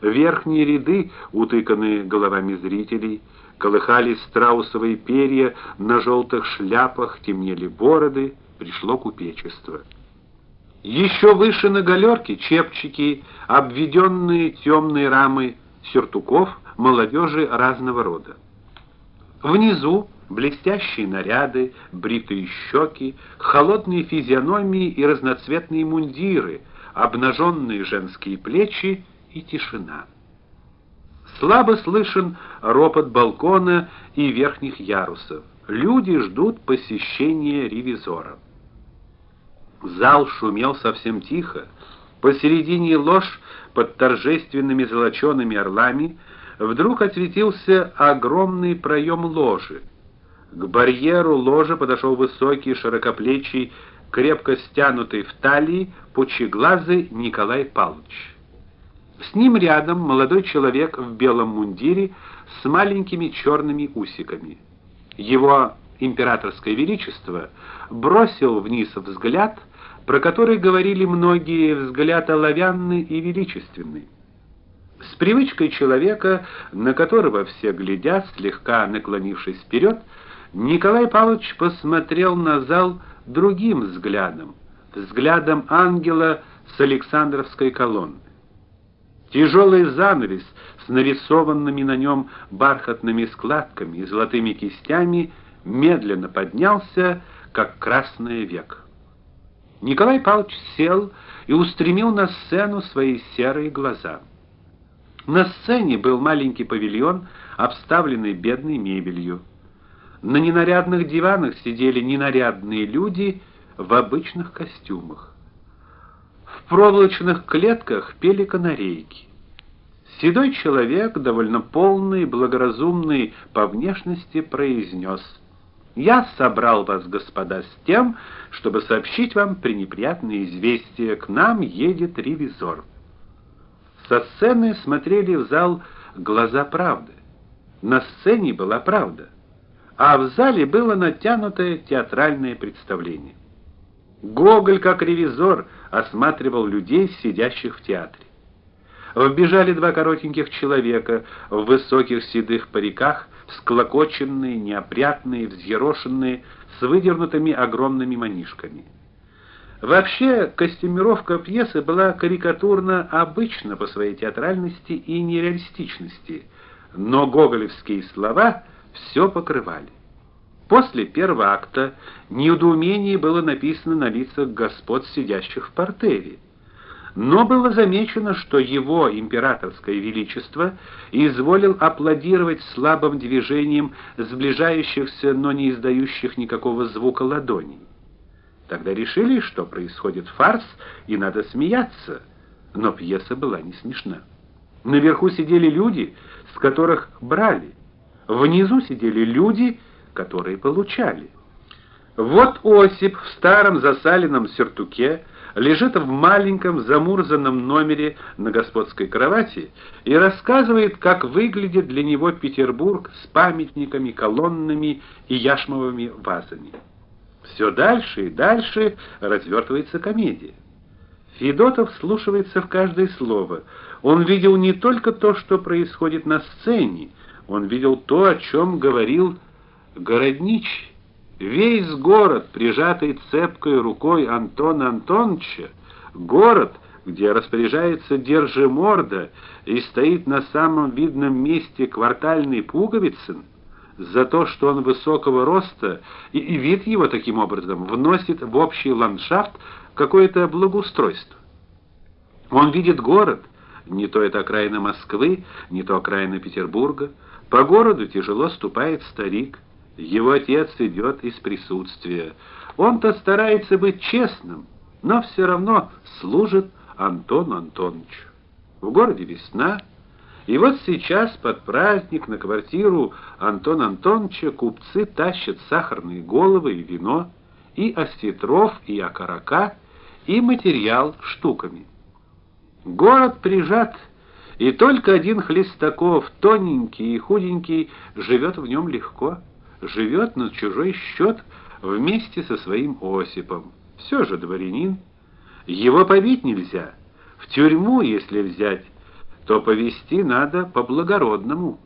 Верхние ряды, утыканные головами зрителей, колыхались страусовые перья, на желтых шляпах темнели бороды, пришло купечество. Еще выше на галерке чепчики, обведенные темной рамой сюртуков молодежи разного рода. Внизу блестящие наряды, бритые щеки, холодные физиономии и разноцветные мундиры, обнаженные женские плечи и тишина. Слабо слышен ропот балкона и верхних ярусов. Люди ждут посещения ревизора. Зал шумел совсем тихо. Посередине лож под торжественными золочеными орлами вдруг осветился огромный проем ложи. К барьеру ложи подошел высокий, широкоплечий, крепко стянутый в талии, пучеглазый Николай Павлович. С ним рядом молодой человек в белом мундире с маленькими черными усиками. Его императорское величество бросил вниз взгляд, про который говорили многие, взгляд оловянный и величественный. С привычкой человека, на которого все глядят, слегка наклонившись вперед, Николай Павлович посмотрел на зал другим взглядом, взглядом ангела с Александровской колонны. Тяжелый занавес с нарисованными на нем бархатными складками и золотыми кистями медленно поднялся, как красное век. Николай Павлович сел и устремил на сцену свои серые глаза. На сцене был маленький павильон, обставленный бедной мебелью. На ненарядных диванах сидели ненарядные люди в обычных костюмах. В проволочных клетках пели канарейки. Седой человек, довольно полный, благоразумный по внешности, произнес: "Я собрал вас, господа, с тем, чтобы сообщить вам пренеприятное известие. К нам едет ревизор". Со сцены смотрели в зал глаза правды. На сцене была правда, а в зале было натянутое театральное представление. Гоголь, как ревизор, осматривал людей, сидящих в театре. Вбежали два коротеньких человека в высоких седых париках, склокоченные, неопрятные, взъерошенные, с выдернутыми огромными манишками. Вообще, костюмировка пьесы была карикатурно обычна по своей театральности и нереалистичности, но гоголевские слова все покрывали. После первого акта недоумение было написано на лицах господ, сидящих в партере. Но было замечено, что его императорское величество изволил аплодировать слабым движением сближающихся, но не издающих никакого звука ладоней. Тогда решили, что происходит фарс и надо смеяться, но пьеса была не смешна. Наверху сидели люди, с которых брали. Внизу сидели люди, которые получали. Вот Осип в старом засаленном сюртуке лежит в маленьком замурзанном номере на господской кровати и рассказывает, как выглядит для него Петербург с памятниками, колоннами и яшмовыми вазами. Все дальше и дальше развертывается комедия. Федотов слушается в каждое слово. Он видел не только то, что происходит на сцене, он видел то, о чем говорил Городнич, весь город, прижатый цепкой рукой Антона Антоновича, город, где распоряжается Держиморда и стоит на самом видном месте квартальный Пуговицын, за то, что он высокого роста и, и вид его таким образом вносит в общий ландшафт какое-то благоустройство. Он видит город, не то это окраина Москвы, не то окраина Петербурга. По городу тяжело ступает старик. Его отец идет из присутствия. Он-то старается быть честным, но все равно служит Антону Антоновичу. В городе весна, и вот сейчас под праздник на квартиру Антона Антоновича купцы тащат сахарные головы и вино, и осетров, и окорока, и материал штуками. Город прижат, и только один Хлестаков, тоненький и худенький, живет в нем легко живет на чужой счет вместе со своим Осипом. Все же дворянин. Его побить нельзя. В тюрьму, если взять, то повести надо по-благородному.